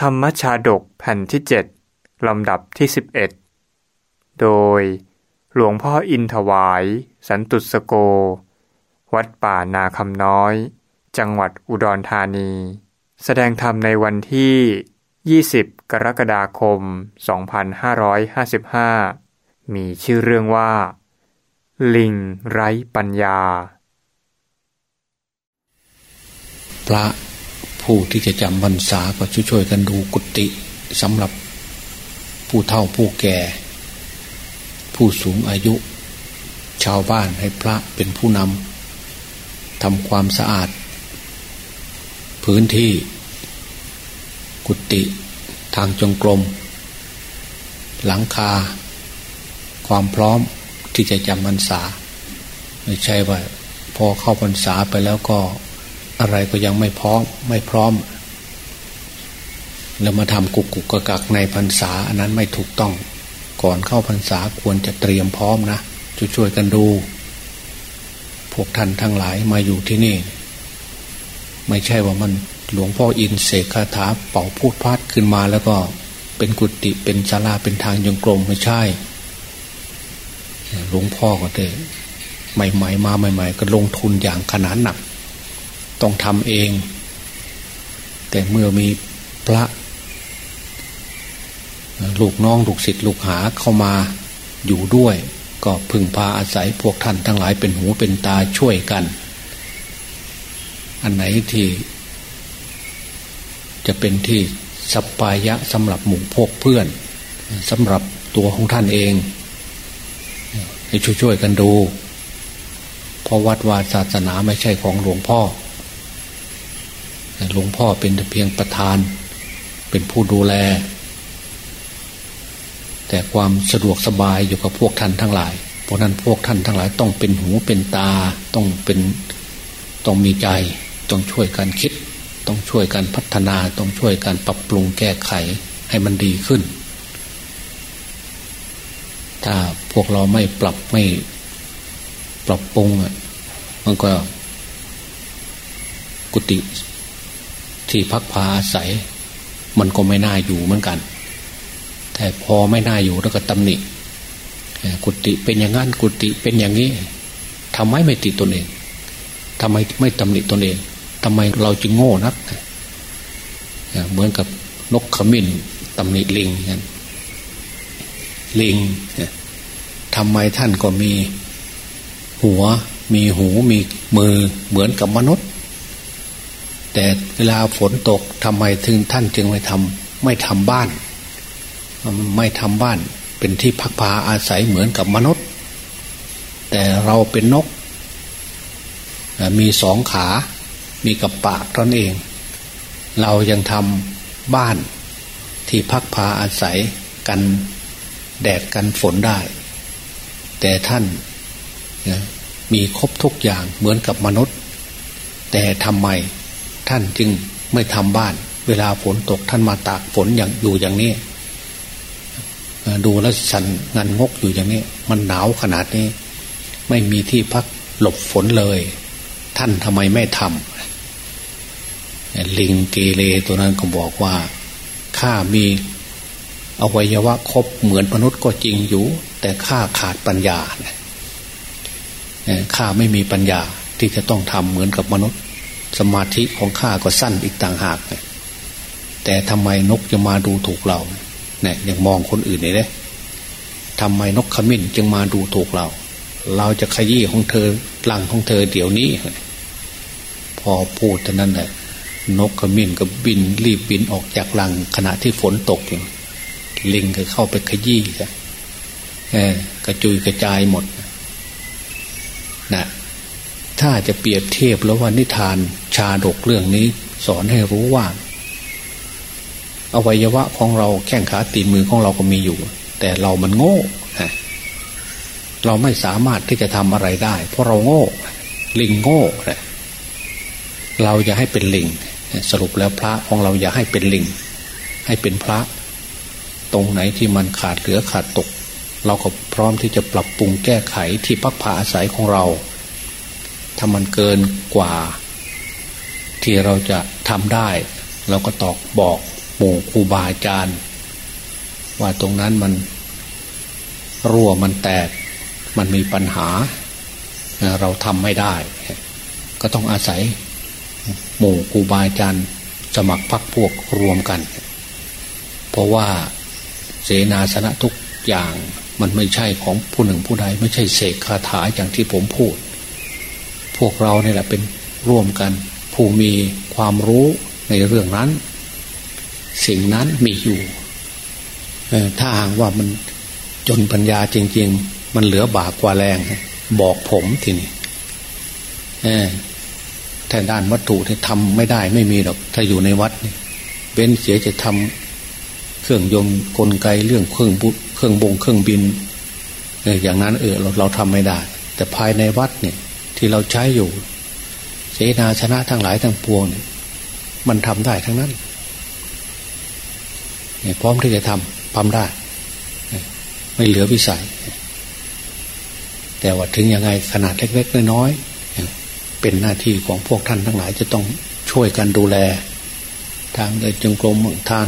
ธรรมชาดกแผ่นที่เจ็ดลำดับที่ 11 โดยหลวงพ่ออินถวาย สันตุสโก วัดป่านาคำน้อย จังหวัดอุดรธานี แสดงธรรมในวันที่ 20 กรกฎาคม 2555 มีชื่อเรื่องว่า ลิงไร้ปัญญา พระ ผู้ที่จะจำพรรษาก็ช่วยๆกันดูกุฏิสำหรับผู้เฒ่าผู้แก่ ผู้สูงอายุ ชาวบ้านให้พระเป็นผู้นำทำความสะอาด พื้นที่ กุฏิทางจงกรม หลังคา ความพร้อมที่จะจำพรรษา ไม่ใช่ว่าพอเข้าพรรษาไปแล้วก็ อะไรก็ยังไม่พร้อมไม่พร้อม แล้วมาทำกุกกุกกักในพรรษาอันนั้นไม่ถูกต้อง ก่อนเข้าพรรษาควรจะเตรียมพร้อมนะช่วยๆกันดู พวกท่านทั้งหลายมาอยู่ที่นี่ ไม่ใช่ว่ามันหลวงพ่ออินเสกคาถาเป่าพูดพัดขึ้นมาแล้วก็เป็นกุฏิเป็นศาลาเป็นทางยงกลมไม่ใช่ หลวงพ่อก็เด้ใหม่ ๆ มาใหม่ ๆ ก็ลงทุนอย่างขนาดหนัก ต้องทำเอง แต่เมื่อมีพระ ลูกน้องลูกศิษย์ลูกหาเข้ามาอยู่ด้วย ก็พึ่งพาอาศัยพวกท่านทั้งหลายเป็นหูเป็นตาช่วยกัน อันไหนที่จะเป็นที่สัปปายะสำหรับหมู่พวกเพื่อนสำหรับตัวของท่านเอง ให้ช่วยๆกันดู เพราะวัดวาศาสนาไม่ใช่ของหลวงพ่อ หลวงพ่อเป็นเพียงประธาน เป็นผู้ดูแล แต่ความสะดวกสบายอยู่กับพวกท่านทั้งหลาย เพราะนั้นพวกท่านทั้งหลายต้องเป็นหูเป็นตาต้องเป็นต้องมีใจต้องช่วยกันคิด ต้องช่วยกันพัฒนาต้องช่วยกันปรับปรุงแก้ไขให้มันดีขึ้น ถ้าพวกเราไม่ปรับไม่ปรับปรุงอะมันก็กุฏิ ที่พักพาอาศัย มันก็ไม่น่าอยู่เหมือนกัน แต่พอไม่น่าอยู่แล้วก็ตำหนิ กุฏิเป็นอย่างนั้นกุฏิเป็นอย่างนี้ทำไมไม่ติดตนเองทำไมไม่ตำหนิตนเองทำไมเราจึงโง่นัก เหมือนกับนกขมิ้นตำหนิลิงกันลิงทำไมท่านก็มี หัวมีหูมีมือเหมือนกับมนุษย์ แต่เวลาฝนตกทำไมถึงท่านจึงไม่ทำไม่ทำบ้าน ไม่ทำบ้านเป็นที่พักพาอาศัยเหมือนกับมนุษย์ แต่เราเป็นนก มีสองขา มีกับปากตนเอง เรายังทำบ้านที่พักพาอาศัยกันแดดกันฝนได้ แต่ท่านมีครบทุกอย่างเหมือนกับมนุษย์ แต่ทำไม ท่านจึงไม่ทำบ้าน เวลาฝนตกท่านมาตากฝนอย่างอยู่อย่างนี้ดูแล้วสันงันงกอยู่อย่างนี้ มันหนาวขนาดนี้ ไม่มีที่พักหลบฝนเลย ท่านทำไมไม่ทำลิงเกเรตัวนั้นก็บอกว่าข้ามีอวัยวะครบเหมือนมนุษย์ก็จริงอยู่ แต่ข้าขาดปัญญาข้าไม่มีปัญญาที่จะต้องทำเหมือนกับมนุษย์ สมาธิของข้าก็สั้นอีกต่างหากเนี่แต่ทำไมนกจะมาดูถูกเราเนี่ยยังมองคนอื่นเนี่ยทำไมนกขมิ้นจึงมาดูถูกเรา เราจะขยี้ของเธอลังของเธอเดี๋ยวนี้ พอพูดเท่านั้นแหละนกขมิ้นก็บินรีบบินออกจากลังขณะที่ฝนตกอยู่ลิงก็เข้าไปขยี้จ้ะกระจุยกระจายหมดนะ ถ้าจะเปรียบเทียบแล้วว่านิทานชาดกเรื่องนี้ สอนให้รู้ว่า อวัยวะของเราแข้งขาตีมือของเราก็มีอยู่ แต่เรามันโง่เราไม่สามารถที่จะทำอะไรได้ เพราะเราโง่ ลิงโง่เราจะให้เป็นลิง สรุปแล้วพระของเราอย่าให้เป็นลิง ให้เป็นพระ ตรงไหนที่มันขาดเหลือขาดตก เราก็พร้อมที่จะปรับปรุงแก้ไขที่พักผาอาศัยของเรา ถ้ามันเกินกว่า ที่เราจะทำได้ เราก็ตอกบอกหมู่ครูบาอาจารย์ ว่าตรงนั้นมันรั่วมันแตก มันมีปัญหา เราทำไม่ได้ ก็ต้องอาศัยหมู่ครูบาอาจารย์สมัครพักพวกรวมกัน เพราะว่าเสนาสนะทุกอย่างมันไม่ใช่ของผู้หนึ่งผู้ใด ไม่ใช่เสกคาถาอย่างที่ผมพูด พวกเราเนี่ยแหละเป็นร่วมกัน ผู้มีความรู้ในเรื่องนั้น สิ่งนั้นมีอยู่ถ้าหากว่ามันจนปัญญาจริง ๆ มันเหลือบากกว่าแรง บอกผมทีนี้แต่ด้านวัตถุที่ทำไม่ได้ไม่มีหรอก ถ้าอยู่ในวัดเป็นเสียจะทำเครื่องยนต์กลไกเรื่องเครื่องบุเครื่องบงเครื่องบินอย่างนั้นเออเราเราทำไม่ได้ แต่ภายในวัดเนี่ย ที่เราใช้อยู่ เสนาชนะทั้งหลายทั้งปวงเนี่ยมันทำได้ทั้งนั้นพร้อมที่จะทำทำได้ ไม่เหลือวิสัย แต่ว่าถึงยังไงขนาดเล็กๆน้อยๆเป็นหน้าที่ของพวกท่านทั้งหลายจะต้องช่วยกันดูแล ทางเดินจงกรมทาง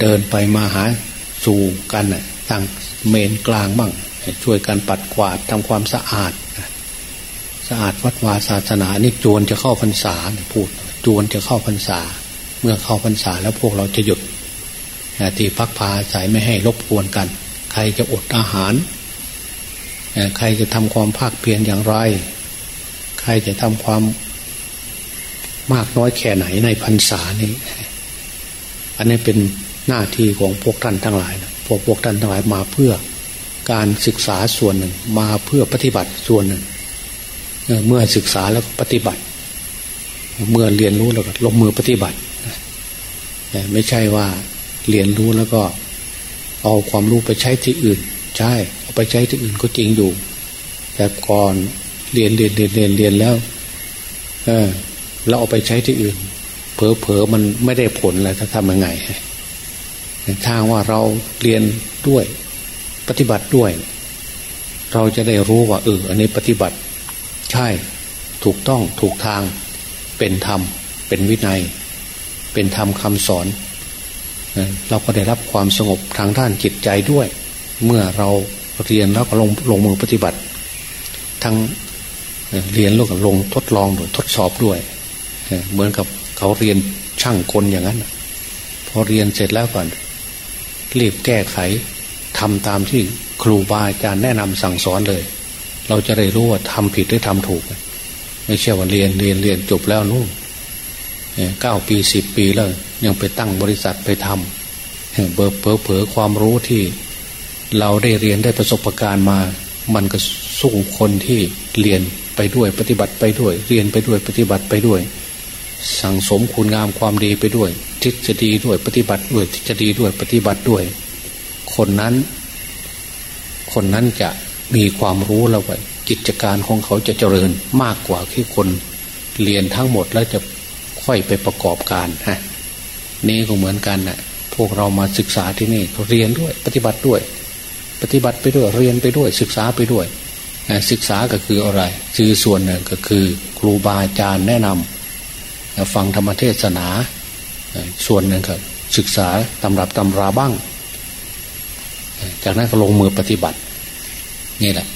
เดินไปมาหาสู่กันตั้งเมนกลางบ้างช่วยกันปัดกวาดทำความสะอาด สะอาดวัดวาศาสนานี่จวนจะเข้าพรรษาพูดจวนจะเข้าพรรษา เมื่อเข้าพรรษาแล้วพวกเราจะหยุดที่พักพาสายไม่ให้รบกวนกัน ใครจะอดอาหาร ใครจะทำความภาคเพียรอย่างไร ใครจะทำความมากน้อยแค่ไหนในพรรษานี้ อันนี้เป็นหน้าที่ของพวกท่านทั้งหลายนะพวกพวกท่านทั้งหลายมาเพื่อการศึกษาส่วนหนึ่งมาเพื่อปฏิบัติส่วนหนึ่ง เมื่อศึกษาแล้วปฏิบัติ เมื่อเรียนรู้แล้วก็ลงมือปฏิบัติไม่ใช่ว่าเรียนรู้แล้วก็ เอาความรู้ไปใช้ที่อื่น ใช่เอาไปใช้ที่อื่นก็จริงอยู่ แต่ก่อนเรียนเรียนเรียนเรียนเรียนแล้ว เออเราเอาไปใช้ที่อื่น เผลอเผลอมันไม่ได้ผลแล้วถ้าทำยังไงถ้าว่าเราเรียนด้วย ปฏิบัติด้วย เราจะได้รู้ว่าเอออันนี้ปฏิบัติ ช่ ถูกต้องถูกทาง เป็นธรรม เป็นวินัย เป็นธรรมคำสอน เราก็ได้รับความสงบทางด้านจิตใจด้วย เมื่อเราเรียนแล้วก็ลงลงมือปฏิบัติ ทั้งเรียนแล้วก็ลงทดลองด้วยทดสอบด้วย เหมือนกับเขาเรียนช่างกลอย่างนั้นพอเรียนเสร็จแล้วก่อนรีบแก้ไขทำตามที่ครูบาอาจารย์แนะนำสั่งสอนเลย เราจะได้รู้ว่าทำผิดหรือทำถูก ไม่ใช่ว่าเรียนเรียนเรียนจบแล้วนู่นเก้าปีสิบปีแล้ว ยังไปตั้งบริษัทไปทำเบอร์เผอเผอความรู้ที่ เราได้เรียนได้ประสบการณ์มา มันก็สู้คนที่เรียนไปด้วยปฏิบัติไปด้วย เรียนไปด้วยปฏิบัติไปด้วย สั่งสมคุณงามความดีไปด้วยทฤษฎีด้วยปฏิบัติด้วยทฤษฎีด้วยปฏิบัติด้วย คนนั้น คนนั้นจะ มีความรู้แล้วว่ากิจการของเขาจะเจริญมากกว่าที่คนเรียนทั้งหมดแล้วจะค่อยไปประกอบการฮะนี่ก็เหมือนกันนะ่ะพวกเรามาศึกษาที่นี่เรียนด้วย ปฏิบัติด้วย ปฏิบัติไปด้วยเรียนไปด้วย ศึกษาไปด้วยศึกษาก็คืออะไรคือส่วนหนึ่งก็คือ ครูบาอาจารย์แนะนำฟังธรรมเทศนาส่วนหนึ่งก็ศึกษาตำรับตำราบ้าง จากนั้นก็ลงมือปฏิบัติ นี่แหละ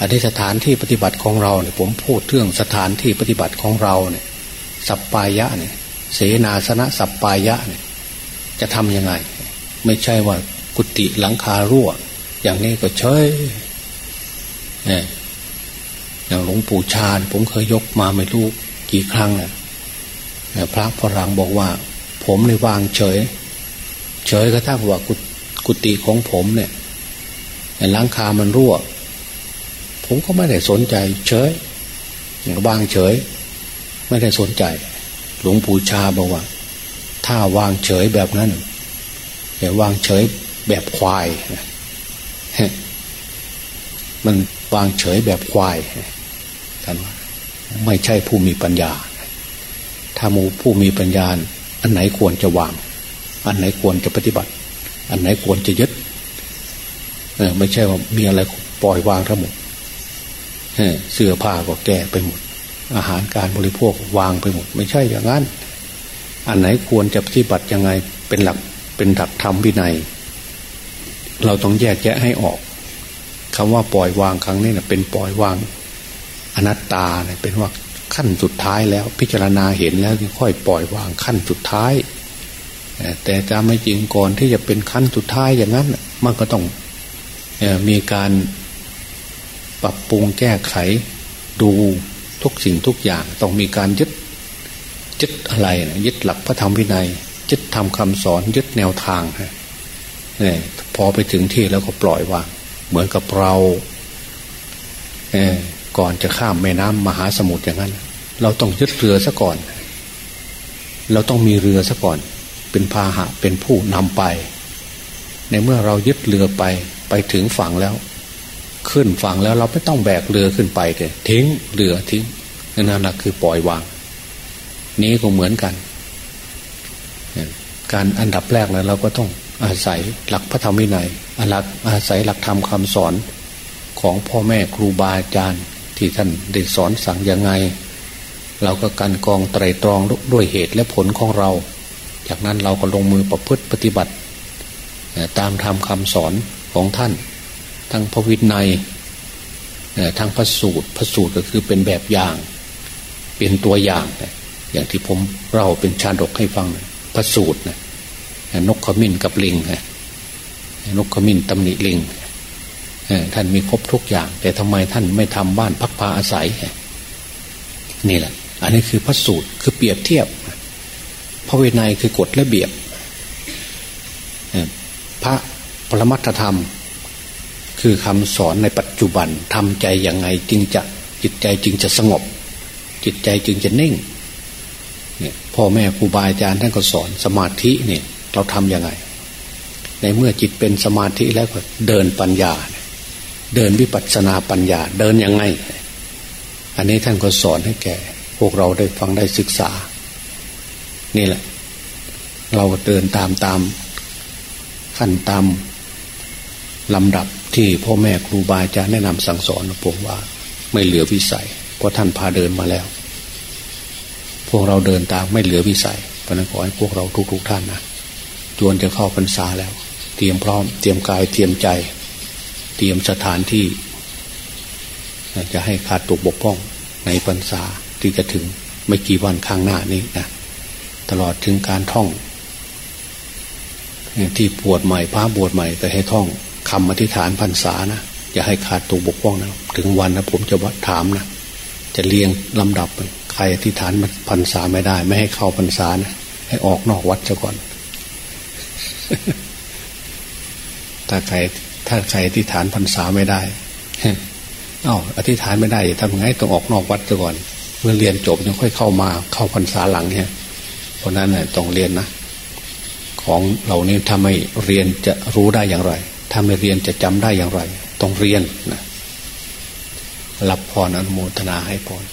อันนี้สถานที่ปฏิบัติของเราเนี่ยผมพูดเรื่องสถานที่ปฏิบัติของเราเนี่ย สัปปายะเนี่ย เสนาสนะสัปปายะเนี่ย จะทำยังไง ไม่ใช่ว่ากุฏิหลังคารั่ว อย่างนี้ก็เฉยเนี่ยอย่างหลวงปู่ชาญผมเคยยกมาไม่รู้กี่ครั้งเนี่ยพระพรังบอกว่า ผมในวางเฉย เฉยก็ถ้าว่ากุฏิของผมเนี่ย หลังคามันรั่ว ผมก็ไม่ได้สนใจ เฉย วางเฉย ไม่ได้สนใจ หลวงปู่ชาบอกว่า ถ้าวางเฉยแบบนั้นอย่าวางเฉยแบบควายมันวางเฉยแบบควายกันว่าไม่ใช่ผู้มีปัญญา ถ้ามูผู้มีปัญญา อันไหนควรจะวาง อันไหนควรจะปฏิบัติ อันไหนควรจะยึด ไม่ใช่ว่ามีอะไรปล่อยวางทั้งหมดเสื้อผ้าก็แก่ไปหมด อาหารการบริโภควางไปหมด ไม่ใช่อย่างนั้น อันไหนควรจะปฏิบัติยังไงเป็นหลักเป็นหลักธรรมวินัย เราต้องแยกแยะให้ออกคำว่าปล่อยวางครั้งนี้นะเป็นปล่อยวางอนัตตาเนี่ยเป็นว่าขั้นสุดท้ายแล้วพิจารณาเห็นแล้วค่อยปล่อยวางขั้นสุดท้าย แต่จะไม่จริงก่อนที่จะเป็นขั้นสุดท้ายอย่างนั้น มันก็ต้อง มีการปรับปรุงแก้ไขดูทุกสิ่งทุกอย่างต้องมีการยึดยึดอะไรนะยึดหลักพระธรรมวินัยยึดทำคำสอนยึดแนวทางฮะเนี่ยพอไปถึงที่แล้วก็ปล่อยวางเหมือนกับเราเอก่อนจะข้ามแม่น้ำมหาสมุทรอย่างนั้น เราต้องยึดเรือซะก่อน เราต้องมีเรือซะก่อน เป็นพาหะเป็นผู้นำไป ในเมื่อเรายึดเรือไป ไปถึงฝั่งแล้ว ขึ้นฝั่งแล้วเราไม่ต้องแบกเรือขึ้นไปเลยทิ้งเรือทิ้งนั่นแหละคือปล่อยวาง นี้ก็เหมือนกัน การอันดับแรกแล้วเราก็ต้องอาศัยหลักพระธรรมวินัยหลักอาศัยหลักธรรมคาสอนของพ่อแม่ครูบาอาจารย์ที่ท่านได้สอนสั่งยังไง เราก็การกองไตรตรองด้วยเหตุและผลของเรา จากนั้นเราก็ลงมือประพฤติปฏิบัติ ตามธรรมคำสอน ของท่าน ทั้งพระวินัยทั้งพระสูตรพระสูตรก็คือเป็นแบบอย่าง เป็นตัวอย่างอย่างที่ผมเราเป็นชาดกให้ฟังพระสูตรนะนกขมิ้นกับลิงนกขมิ้นตำหนิลิงท่านมีครบทุกอย่าง แต่ทำไมท่านไม่ทำบ้านพักพาอาศัย นี่แหละ อันนี้คือพระสูตรคือเปรียบเทียบ พระวไนคือกฎและเบียบพระ ปรมัตธรรม คือคำสอนในปัจจุบันทำใจอย่างไงจึงจะจิตใจจึงจะสงบ จิตใจจึงจะนิ่งเนี่ยพ่อแม่ครูบาอาจารย์ท่านก็สอนสมาธิเนี่ยเราทำยังไง ในเมื่อจิตเป็นสมาธิแล้วก็เดินปัญญา เดินวิปัสสนาปัญญา เดินยังไง อันนี้ท่านก็สอนให้แก่ พวกเราได้ฟังได้ศึกษา นี่แหละ เราเดินตามตามขั้นตาม ลำดับที่พ่อแม่ครูบาอาจารย์แนะนำสั่งสอนผมว่า ไม่เหลือวิสัย เพราะท่านพาเดินมาแล้ว พวกเราเดินตามไม่เหลือวิสัยเพราะนั้นขอให้พวกเราทุกๆท่านนะจวนจะเข้าพรรษาแล้ว เตรียมพร้อม เตรียมกายเตรียมใจ เตรียมสถานที่จะให้ขาดตกบกพร่องในพรรษาที่จะถึงไม่กี่วันข้างหน้านี้นะตลอดถึงการท่อง ที่ปวดใหม่พระบวชใหม่แต่ให้ท่อง คำอธิษฐานพรรษานะอย่าให้ขาดตกบกพร่องนะถึงวันนะผมจะวัดถามนะจะเรียงลำดับใครอธิษฐานพรรษาไม่ได้ ไม่ให้เข้าพรรษานะให้ออกนอกวัดซะก่อน ถ้าใครถ้าใครอธิษฐานพรรษาไม่ได้อ้าวอธิษฐานไม่ได้ทำไงต้องออกนอกวัดก่อน เมื่อเรียนจบยังค่อยเข้ามาเข้าพรรษาหลังเนี่ยเพราะนั้นเนี่ยต้องเรียนนะของเหล่านี้ถ้าไม่เรียนจะรู้ได้อย่างไร ถ้าไม่เรียนจะจำได้อย่างไร ต้องเรียนนะรับพรอนุโมทนาให้พร